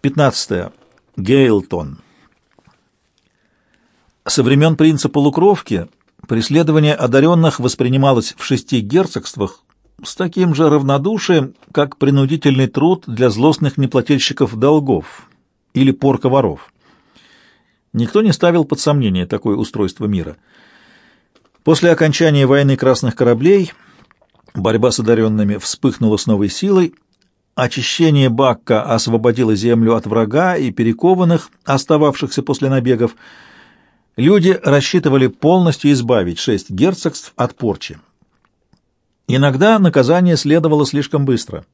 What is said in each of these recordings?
15. Гейлтон. Со времен принца полукровки преследование одаренных воспринималось в шести герцогствах с таким же равнодушием, как принудительный труд для злостных неплательщиков долгов или порка воров. Никто не ставил под сомнение такое устройство мира. После окончания войны красных кораблей борьба с одаренными вспыхнула с новой силой, очищение Бакка освободило землю от врага и перекованных, остававшихся после набегов. Люди рассчитывали полностью избавить шесть герцогств от порчи. Иногда наказание следовало слишком быстро.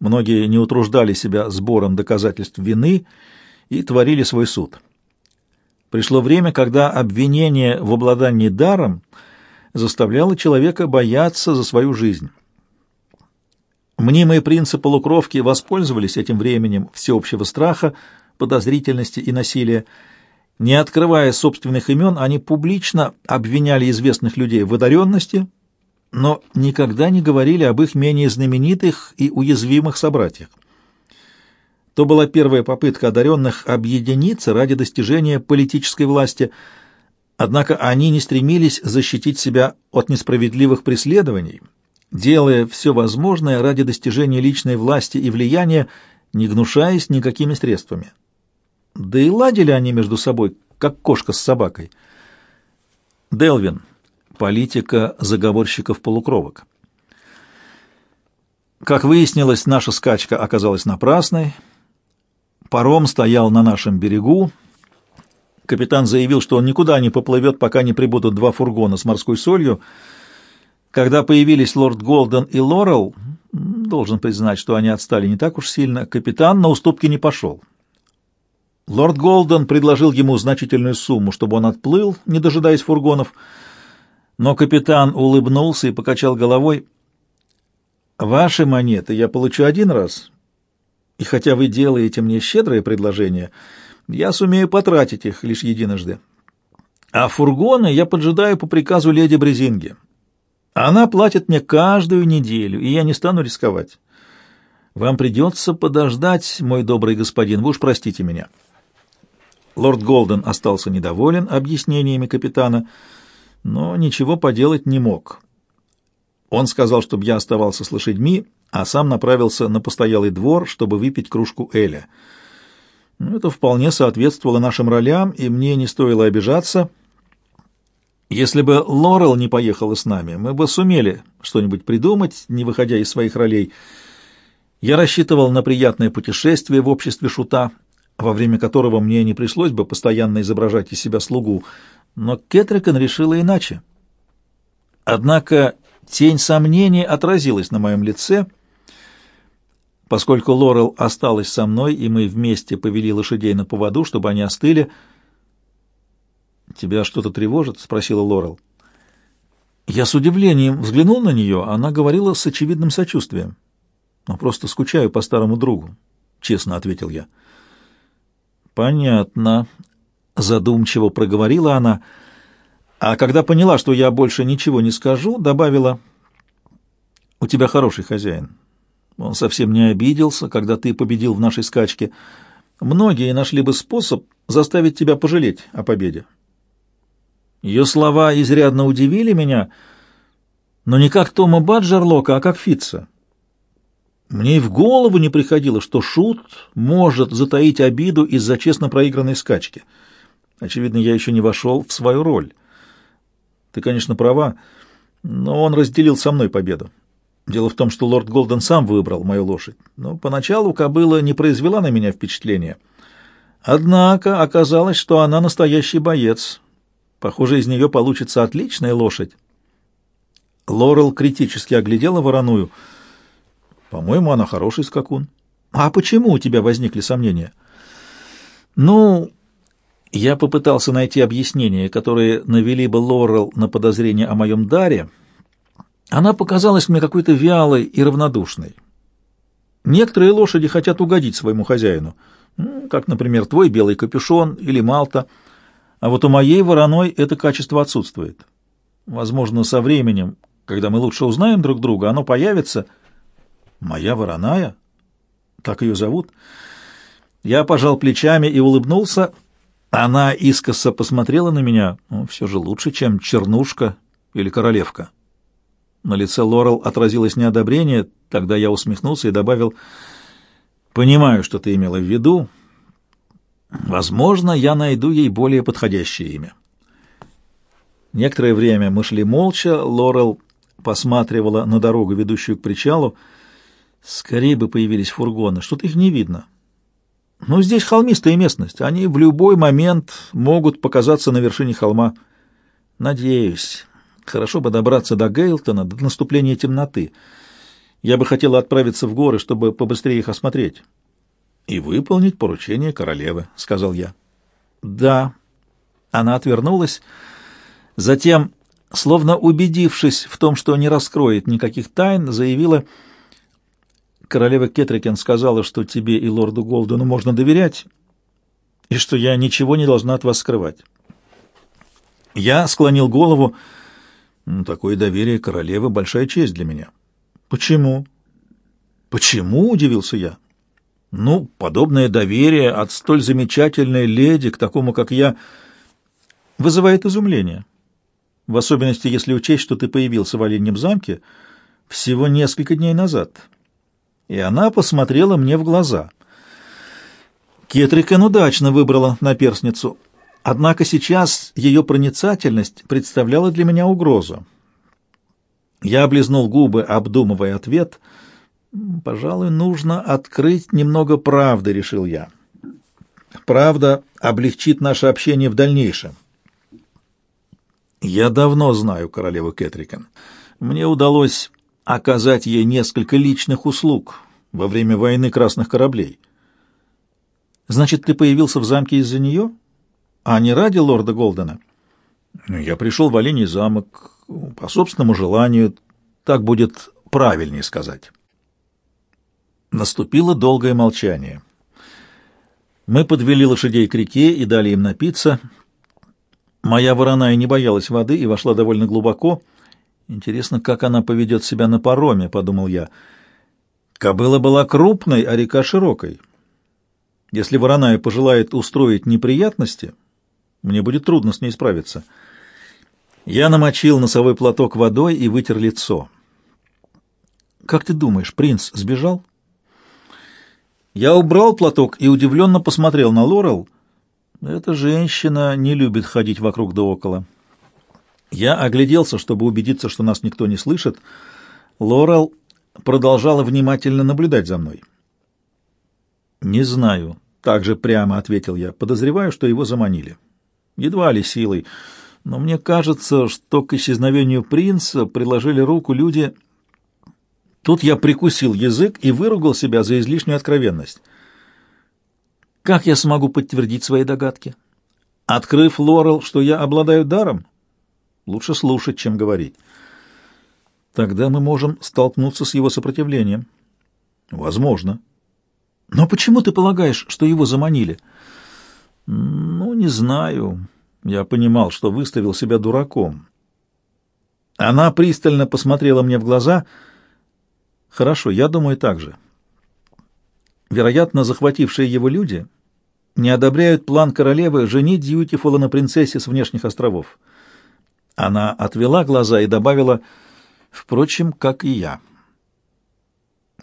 Многие не утруждали себя сбором доказательств вины и творили свой суд. Пришло время, когда обвинение в обладании даром заставляло человека бояться за свою жизнь. Мнимые принцы полукровки воспользовались этим временем всеобщего страха, подозрительности и насилия. Не открывая собственных имен, они публично обвиняли известных людей в одаренности, но никогда не говорили об их менее знаменитых и уязвимых собратьях. То была первая попытка одаренных объединиться ради достижения политической власти, однако они не стремились защитить себя от несправедливых преследований, делая все возможное ради достижения личной власти и влияния, не гнушаясь никакими средствами. Да и ладили они между собой, как кошка с собакой. Делвин политика заговорщиков-полукровок. Как выяснилось, наша скачка оказалась напрасной. Паром стоял на нашем берегу. Капитан заявил, что он никуда не поплывет, пока не прибудут два фургона с морской солью. Когда появились лорд Голден и Лорел, должен признать, что они отстали не так уж сильно, капитан на уступки не пошел. Лорд Голден предложил ему значительную сумму, чтобы он отплыл, не дожидаясь фургонов, — но капитан улыбнулся и покачал головой. «Ваши монеты я получу один раз, и хотя вы делаете мне щедрое предложение, я сумею потратить их лишь единожды. А фургоны я поджидаю по приказу леди Брезинги. Она платит мне каждую неделю, и я не стану рисковать. Вам придется подождать, мой добрый господин, вы уж простите меня». Лорд Голден остался недоволен объяснениями капитана, — но ничего поделать не мог. Он сказал, чтобы я оставался с лошадьми, а сам направился на постоялый двор, чтобы выпить кружку Эля. Это вполне соответствовало нашим ролям, и мне не стоило обижаться. Если бы Лорел не поехала с нами, мы бы сумели что-нибудь придумать, не выходя из своих ролей. Я рассчитывал на приятное путешествие в обществе шута, во время которого мне не пришлось бы постоянно изображать из себя слугу, но Кетрикон решила иначе. Однако тень сомнений отразилась на моем лице, поскольку Лорел осталась со мной, и мы вместе повели лошадей на поводу, чтобы они остыли. «Тебя что-то тревожит?» — спросила Лорел. Я с удивлением взглянул на нее, она говорила с очевидным сочувствием. «Но просто скучаю по старому другу», — честно ответил я. «Понятно», Задумчиво проговорила она, а когда поняла, что я больше ничего не скажу, добавила, «У тебя хороший хозяин. Он совсем не обиделся, когда ты победил в нашей скачке. Многие нашли бы способ заставить тебя пожалеть о победе». Ее слова изрядно удивили меня, но не как Тома Баджерлока, а как Фитца. Мне и в голову не приходило, что Шут может затаить обиду из-за честно проигранной скачки — Очевидно, я еще не вошел в свою роль. Ты, конечно, права, но он разделил со мной победу. Дело в том, что лорд Голден сам выбрал мою лошадь, но поначалу кобыла не произвела на меня впечатления. Однако оказалось, что она настоящий боец. Похоже, из нее получится отличная лошадь. Лорел критически оглядела вороную. По-моему, она хороший скакун. А почему у тебя возникли сомнения? Ну, я попытался найти объяснения, которые навели бы Лорел на подозрение о моем даре. Она показалась мне какой-то вялой и равнодушной. Некоторые лошади хотят угодить своему хозяину, как, например, твой белый капюшон или Малта, а вот у моей вороной это качество отсутствует. Возможно, со временем, когда мы лучше узнаем друг друга, оно появится. Моя вороная? Так ее зовут? Я пожал плечами и улыбнулся. Она искоса посмотрела на меня. Ну, все же лучше, чем чернушка или королевка. На лице Лорел отразилось неодобрение, тогда я усмехнулся и добавил, «Понимаю, что ты имела в виду. Возможно, я найду ей более подходящее имя». Некоторое время мы шли молча, Лорел посматривала на дорогу, ведущую к причалу. Скорее бы появились фургоны, что-то их не видно. Но здесь холмистая местность, они в любой момент могут показаться на вершине холма. Надеюсь, хорошо бы добраться до Гейлтона до наступления темноты. Я бы хотела отправиться в горы, чтобы побыстрее их осмотреть. И выполнить поручение королевы, — сказал я. Да. Она отвернулась, — Затем, словно убедившись в том, что не раскроет никаких тайн, заявила, «Королева Кетрикен сказала, что тебе и лорду Голдену можно доверять, и что я ничего не должна от вас скрывать». Я склонил голову. «Такое доверие королевы — большая честь для меня». «Почему?» «Почему?» — удивился я. «Ну, подобное доверие от столь замечательной леди к такому, как я, вызывает изумление» в особенности если учесть, что ты появился в Оленьем замке всего несколько дней назад. И она посмотрела мне в глаза. Кетрикен удачно выбрала наперсницу, однако сейчас ее проницательность представляла для меня угрозу. Я облизнул губы, обдумывая ответ. «Пожалуй, нужно открыть немного правды», — решил я. «Правда облегчит наше общение в дальнейшем». Я давно знаю королеву Кэтрикон. Мне удалось оказать ей несколько личных услуг во время войны красных кораблей. Значит, ты появился в замке из-за нее, а не ради лорда Голдена? Ну, я пришел в Олений замок по собственному желанию, так будет правильнее сказать. Наступило долгое молчание. Мы подвели лошадей к реке и дали им напиться — Моя вороная не боялась воды и вошла довольно глубоко. Интересно, как она поведет себя на пароме, — подумал я. Кобыла была крупной, а река широкой. Если вороная пожелает устроить неприятности, мне будет трудно с ней справиться. Я намочил носовой платок водой и вытер лицо. «Как ты думаешь, принц сбежал?» Я убрал платок и удивленно посмотрел на Лорел — эта женщина не любит ходить вокруг да около. Я огляделся, чтобы убедиться, что нас никто не слышит. Лорел продолжала внимательно наблюдать за мной. «Не знаю», — также прямо ответил я. «Подозреваю, что его заманили. Едва ли силой, но мне кажется, что к исчезновению принца приложили руку люди...» Тут я прикусил язык и выругал себя за излишнюю откровенность. Как я смогу подтвердить свои догадки? Открыв Лорел, что я обладаю даром? Лучше слушать, чем говорить. Тогда мы можем столкнуться с его сопротивлением. Возможно. Но почему ты полагаешь, что его заманили? Ну, не знаю. Я понимал, что выставил себя дураком. Она пристально посмотрела мне в глаза. Хорошо, я думаю так же. Вероятно, захватившие его люди не одобряют план королевы женить Дьютифула на принцессе с внешних островов. Она отвела глаза и добавила, впрочем, как и я.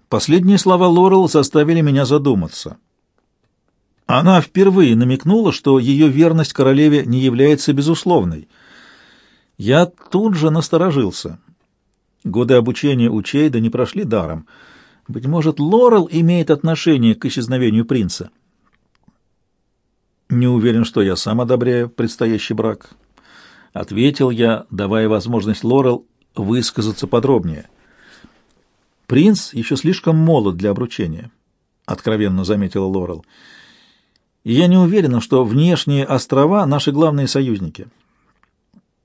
Последние слова Лорел заставили меня задуматься. Она впервые намекнула, что ее верность королеве не является безусловной. Я тут же насторожился. Годы обучения у Чейда не прошли даром — быть может, Лорел имеет отношение к исчезновению принца? Не уверен, что я сам одобряю предстоящий брак. Ответил я, давая возможность Лорел высказаться подробнее. Принц еще слишком молод для обручения, откровенно заметила Лорел. И я не уверена, что внешние острова — наши главные союзники.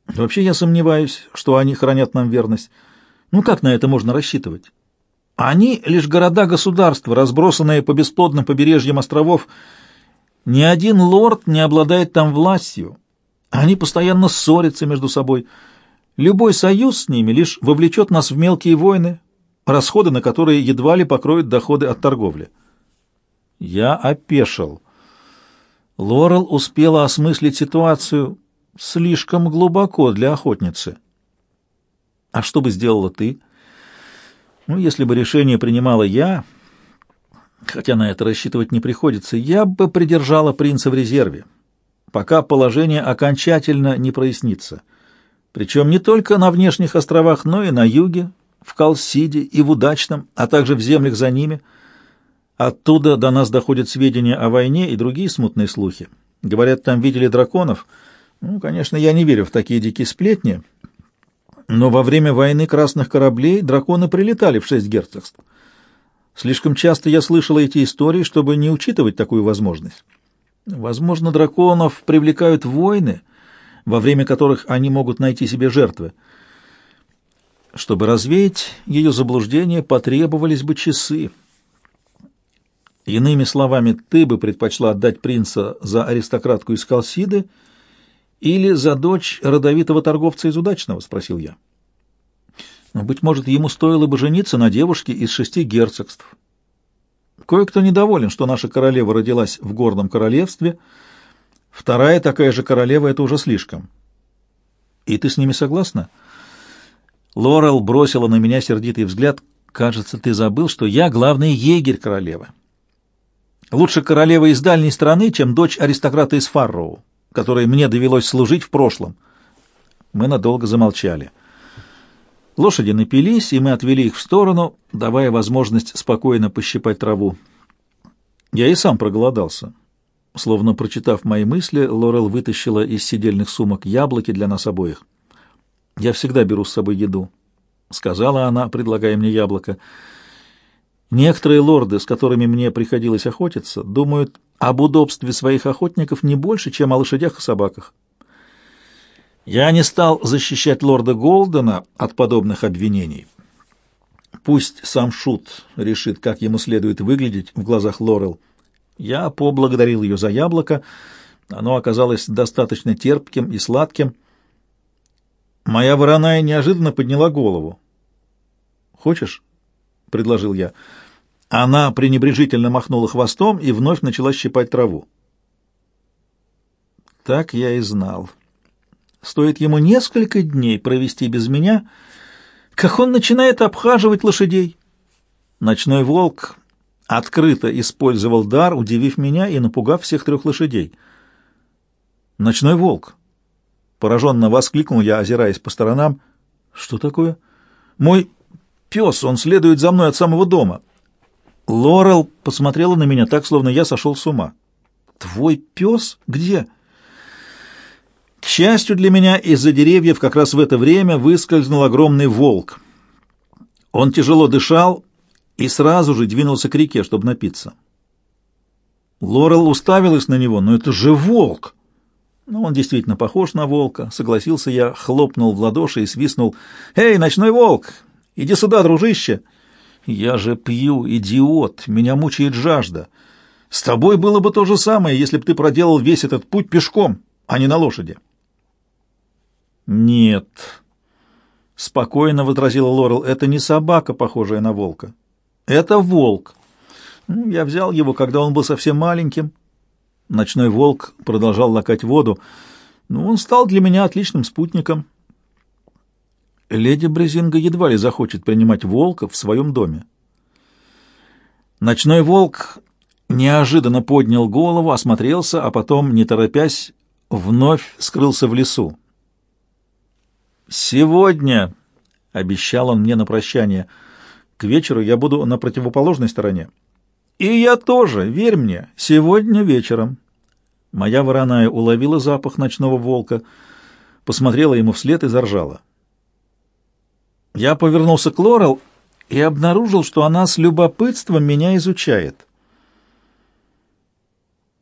Вообще я сомневаюсь, что они хранят нам верность. Ну как на это можно рассчитывать? Они — лишь города-государства, разбросанные по бесплодным побережьям островов. Ни один лорд не обладает там властью. Они постоянно ссорятся между собой. Любой союз с ними лишь вовлечет нас в мелкие войны, расходы на которые едва ли покроют доходы от торговли. Я опешил. Лорел успела осмыслить ситуацию слишком глубоко для охотницы. А что бы сделала ты? Ну, если бы решение принимала я, хотя на это рассчитывать не приходится, я бы придержала принца в резерве, пока положение окончательно не прояснится. Причем не только на внешних островах, но и на юге, в Калсиде и в Удачном, а также в землях за ними. Оттуда до нас доходят сведения о войне и другие смутные слухи. Говорят, там видели драконов. Ну, конечно, я не верю в такие дикие сплетни, но во время войны красных кораблей драконы прилетали в шесть герцогств. Слишком часто я слышала эти истории, чтобы не учитывать такую возможность. Возможно, драконов привлекают войны, во время которых они могут найти себе жертвы. Чтобы развеять ее заблуждение, потребовались бы часы. Иными словами, ты бы предпочла отдать принца за аристократку из Калсиды или за дочь родовитого торговца из Удачного? — спросил я. Быть может, ему стоило бы жениться на девушке из шести герцогств. Кое-кто недоволен, что наша королева родилась в горном королевстве. Вторая такая же королева — это уже слишком. И ты с ними согласна? Лорел бросила на меня сердитый взгляд. Кажется, ты забыл, что я главный егерь королевы. Лучше королева из дальней страны, чем дочь аристократа из Фарроу, которой мне довелось служить в прошлом. Мы надолго замолчали. — Лошади напились, и мы отвели их в сторону, давая возможность спокойно пощипать траву. Я и сам проголодался. Словно прочитав мои мысли, Лорел вытащила из сидельных сумок яблоки для нас обоих. «Я всегда беру с собой еду», — сказала она, предлагая мне яблоко. «Некоторые лорды, с которыми мне приходилось охотиться, думают об удобстве своих охотников не больше, чем о лошадях и собаках. Я не стал защищать лорда Голдена от подобных обвинений. Пусть сам Шут решит, как ему следует выглядеть в глазах Лорел. Я поблагодарил ее за яблоко. Оно оказалось достаточно терпким и сладким. Моя вороная неожиданно подняла голову. «Хочешь?» — предложил я. Она пренебрежительно махнула хвостом и вновь начала щипать траву. Так я и знал. Стоит ему несколько дней провести без меня, как он начинает обхаживать лошадей. Ночной волк открыто использовал дар, удивив меня и напугав всех трех лошадей. «Ночной волк!» Пораженно воскликнул я, озираясь по сторонам. «Что такое?» «Мой пес, он следует за мной от самого дома». Лорел посмотрела на меня так, словно я сошел с ума. «Твой пес? Где?» К счастью для меня, из-за деревьев как раз в это время выскользнул огромный волк. Он тяжело дышал и сразу же двинулся к реке, чтобы напиться. Лорел уставилась на него, но это же волк! Ну, он действительно похож на волка, согласился я, хлопнул в ладоши и свистнул. «Эй, ночной волк! Иди сюда, дружище!» «Я же пью, идиот! Меня мучает жажда! С тобой было бы то же самое, если бы ты проделал весь этот путь пешком, а не на лошади!» «Нет», — спокойно возразила Лорел, — «это не собака, похожая на волка. Это волк. Я взял его, когда он был совсем маленьким». Ночной волк продолжал лакать воду. Ну, он стал для меня отличным спутником. Леди Брезинга едва ли захочет принимать волка в своем доме. Ночной волк неожиданно поднял голову, осмотрелся, а потом, не торопясь, вновь скрылся в лесу. «Сегодня», — обещал он мне на прощание, — «к вечеру я буду на противоположной стороне». «И я тоже, верь мне, сегодня вечером». Моя вороная уловила запах ночного волка, посмотрела ему вслед и заржала. Я повернулся к Лорел и обнаружил, что она с любопытством меня изучает.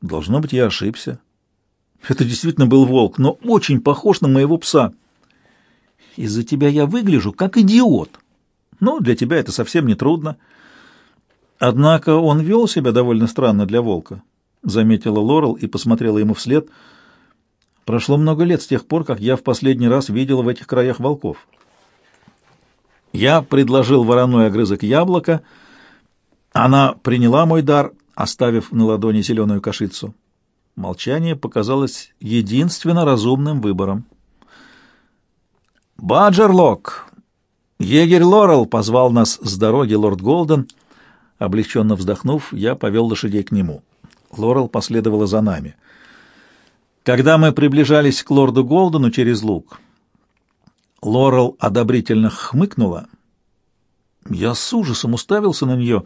Должно быть, я ошибся. Это действительно был волк, но очень похож на моего пса. Из-за тебя я выгляжу как идиот. Ну, для тебя это совсем не трудно. Однако он вел себя довольно странно для волка, — заметила Лорел и посмотрела ему вслед. Прошло много лет с тех пор, как я в последний раз видела в этих краях волков. Я предложил вороной огрызок яблока. Она приняла мой дар, оставив на ладони зеленую кашицу. Молчание показалось единственно разумным выбором. «Баджерлок!» «Егерь Лорел!» — позвал нас с дороги лорд Голден. Облегченно вздохнув, я повел лошадей к нему. Лорел последовала за нами. Когда мы приближались к лорду Голдену через луг, Лорел одобрительно хмыкнула. Я с ужасом уставился на нее,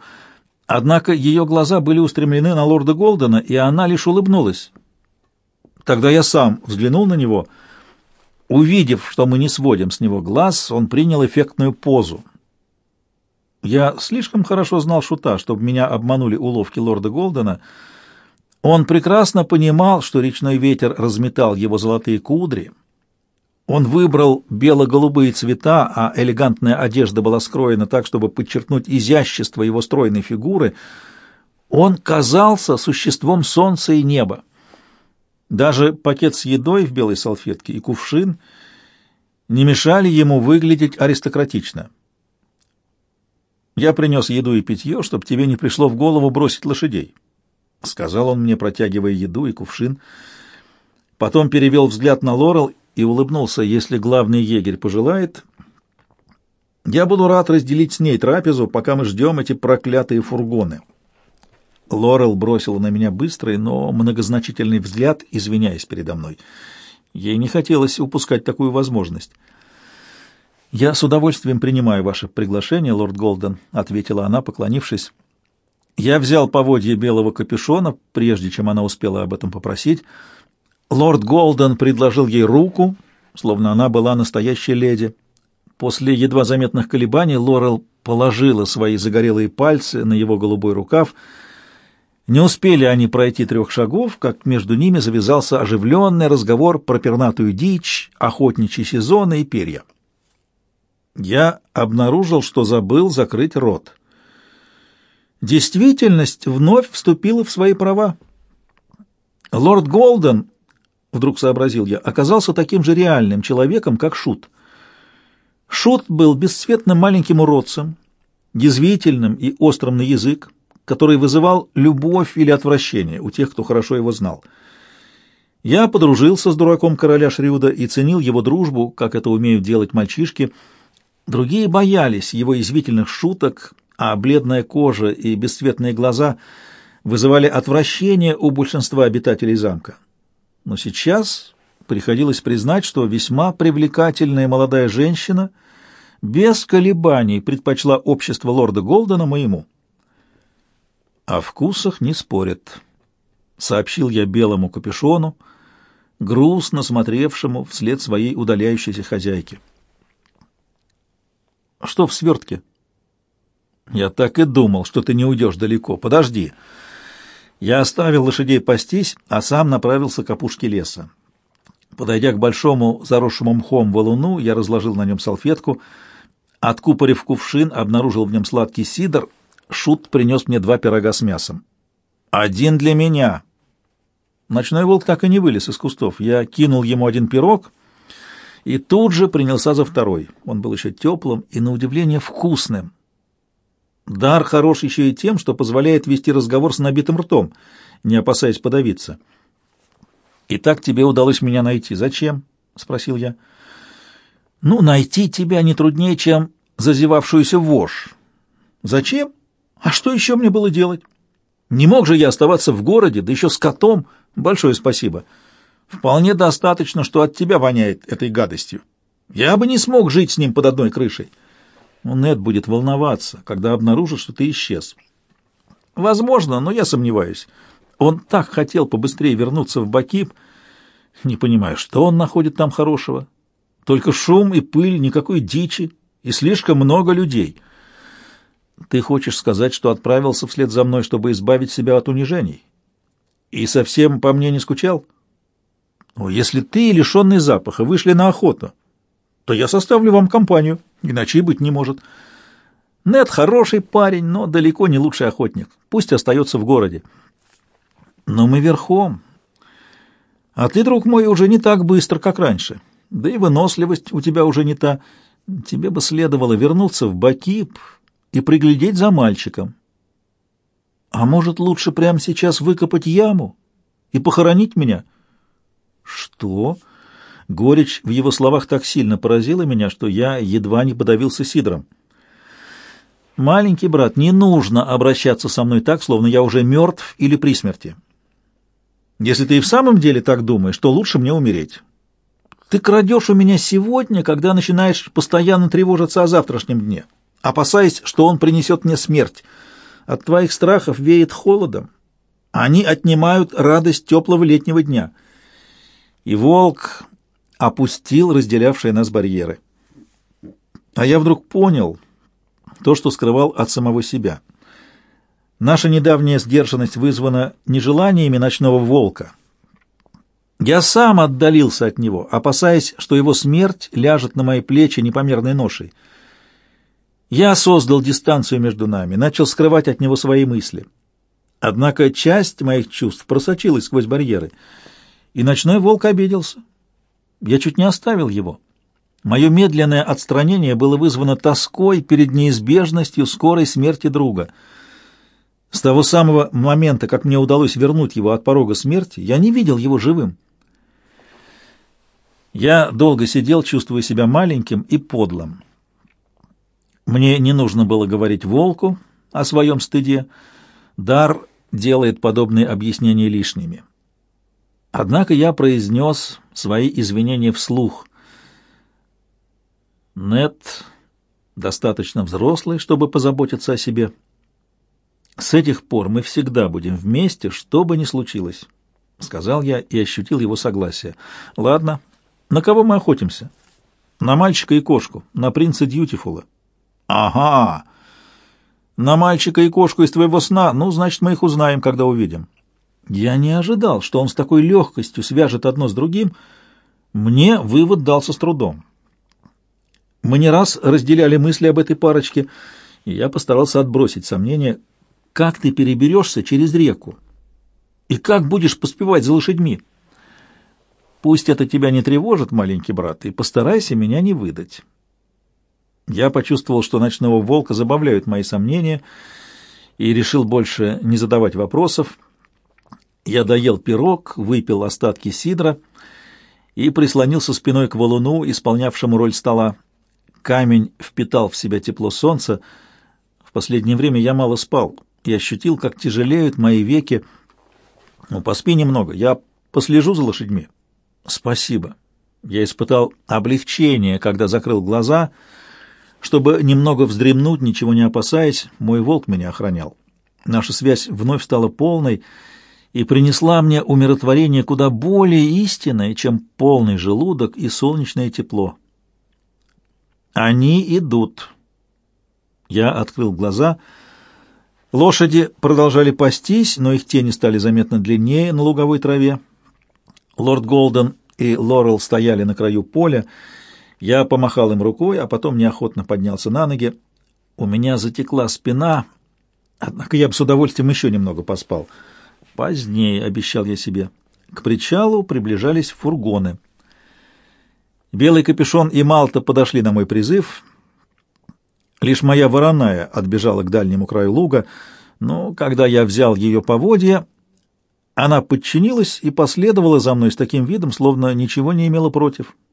однако ее глаза были устремлены на лорда Голдена, и она лишь улыбнулась. Тогда я сам взглянул на него — Увидев, что мы не сводим с него глаз, он принял эффектную позу. Я слишком хорошо знал Шута, чтобы меня обманули уловки лорда Голдена. Он прекрасно понимал, что речной ветер разметал его золотые кудри. Он выбрал бело-голубые цвета, а элегантная одежда была скроена так, чтобы подчеркнуть изящество его стройной фигуры. Он казался существом солнца и неба. Даже пакет с едой в белой салфетке и кувшин не мешали ему выглядеть аристократично. «Я принес еду и питье, чтобы тебе не пришло в голову бросить лошадей», — сказал он мне, протягивая еду и кувшин. Потом перевел взгляд на Лорел и улыбнулся. «Если главный егерь пожелает, я буду рад разделить с ней трапезу, пока мы ждем эти проклятые фургоны». Лорел бросила на меня быстрый, но многозначительный взгляд, извиняясь передо мной. Ей не хотелось упускать такую возможность. «Я с удовольствием принимаю ваше приглашение, лорд Голден», — ответила она, поклонившись. Я взял поводье белого капюшона, прежде чем она успела об этом попросить. Лорд Голден предложил ей руку, словно она была настоящей леди. После едва заметных колебаний Лорел положила свои загорелые пальцы на его голубой рукав — не успели они пройти трех шагов, как между ними завязался оживленный разговор про пернатую дичь, охотничьи сезоны и перья. Я обнаружил, что забыл закрыть рот. Действительность вновь вступила в свои права. Лорд Голден, вдруг сообразил я, оказался таким же реальным человеком, как Шут. Шут был бесцветным маленьким уродцем, язвительным и острым на язык, который вызывал любовь или отвращение у тех, кто хорошо его знал. Я подружился с дураком короля Шрюда и ценил его дружбу, как это умеют делать мальчишки. Другие боялись его извительных шуток, а бледная кожа и бесцветные глаза вызывали отвращение у большинства обитателей замка. Но сейчас приходилось признать, что весьма привлекательная молодая женщина без колебаний предпочла общество лорда Голдена моему. О вкусах не спорят, — сообщил я белому капюшону, грустно смотревшему вслед своей удаляющейся хозяйки. «Что в свертке?» «Я так и думал, что ты не уйдешь далеко. Подожди». Я оставил лошадей пастись, а сам направился к опушке леса. Подойдя к большому заросшему мхом валуну, я разложил на нем салфетку, откупорив кувшин, обнаружил в нем сладкий сидр Шут принес мне два пирога с мясом. «Один для меня!» Ночной волк так и не вылез из кустов. Я кинул ему один пирог и тут же принялся за второй. Он был еще теплым и, на удивление, вкусным. Дар хорош еще и тем, что позволяет вести разговор с набитым ртом, не опасаясь подавиться. «Итак, тебе удалось меня найти. Зачем?» — спросил я. «Ну, найти тебя не труднее, чем зазевавшуюся вошь. Зачем? А что еще мне было делать? Не мог же я оставаться в городе, да еще с котом. Большое спасибо. Вполне достаточно, что от тебя воняет этой гадостью. Я бы не смог жить с ним под одной крышей. Нед будет волноваться, когда обнаружит, что ты исчез. Возможно, но я сомневаюсь. Он так хотел побыстрее вернуться в Бакип. Не понимаю, что он находит там хорошего. Только шум и пыль, никакой дичи и слишком много людей — ты хочешь сказать, что отправился вслед за мной, чтобы избавить себя от унижений? И совсем по мне не скучал? Ну, если ты, лишенный запаха, вышли на охоту, то я составлю вам компанию, иначе и быть не может. Нет хороший парень, но далеко не лучший охотник. Пусть остается в городе. Но мы верхом. А ты, друг мой, уже не так быстро, как раньше. Да и выносливость у тебя уже не та. Тебе бы следовало вернуться в Бакип, и приглядеть за мальчиком. А может, лучше прямо сейчас выкопать яму и похоронить меня? Что? Горечь в его словах так сильно поразила меня, что я едва не подавился сидром. «Маленький брат, не нужно обращаться со мной так, словно я уже мертв или при смерти. Если ты и в самом деле так думаешь, то лучше мне умереть. Ты крадешь у меня сегодня, когда начинаешь постоянно тревожиться о завтрашнем дне, опасаясь, что он принесет мне смерть. От твоих страхов веет холодом. Они отнимают радость теплого летнего дня». И волк опустил разделявшие нас барьеры. А я вдруг понял то, что скрывал от самого себя. Наша недавняя сдержанность вызвана нежеланиями ночного волка. Я сам отдалился от него, опасаясь, что его смерть ляжет на мои плечи непомерной ношей. Я создал дистанцию между нами, начал скрывать от него свои мысли. Однако часть моих чувств просочилась сквозь барьеры, и ночной волк обиделся. Я чуть не оставил его. Мое медленное отстранение было вызвано тоской перед неизбежностью скорой смерти друга. С того самого момента, как мне удалось вернуть его от порога смерти, я не видел его живым. Я долго сидел, чувствуя себя маленьким и подлым. Мне не нужно было говорить волку о своем стыде. Дар делает подобные объяснения лишними. Однако я произнес свои извинения вслух. Нет достаточно взрослый, чтобы позаботиться о себе. С этих пор мы всегда будем вместе, что бы ни случилось, — сказал я и ощутил его согласие. Ладно, на кого мы охотимся? На мальчика и кошку, на принца Дьютифула. Ага, на мальчика и кошку из твоего сна, ну, значит, мы их узнаем, когда увидим. Я не ожидал, что он с такой легкостью свяжет одно с другим. Мне вывод дался с трудом. Мы не раз разделяли мысли об этой парочке, и я постарался отбросить сомнения, как ты переберешься через реку и как будешь поспевать за лошадьми. Пусть это тебя не тревожит, маленький брат, и постарайся меня не выдать. Я почувствовал, что ночного волка забавляют мои сомнения, и решил больше не задавать вопросов, я доел пирог, выпил остатки сидра и прислонился спиной к валуну, исполнявшему роль стола. Камень впитал в себя тепло солнца. В последнее время я мало спал и ощутил, как тяжелеют мои веки. Ну, поспи немного, я послежу за лошадьми. Спасибо. Я испытал облегчение, когда закрыл глаза, чтобы немного вздремнуть, ничего не опасаясь. Мой волк меня охранял. Наша связь вновь стала полной, и принесла мне умиротворение куда более истинное, чем полный желудок и солнечное тепло. Они идут. Я открыл глаза. Лошади продолжали пастись, но их тени стали заметно длиннее на луговой траве. Лорд Голден и Лорел стояли на краю поля. Я помахал им рукой, а потом неохотно поднялся на ноги. У меня затекла спина, однако я бы с удовольствием еще немного поспал. Позднее, обещал я себе. К причалу приближались фургоны. Белый капюшон и Малта подошли на мой призыв. Лишь моя вороная отбежала к дальнему краю луга, но когда я взял ее поводья, она подчинилась и последовала за мной с таким видом, словно ничего не имела против.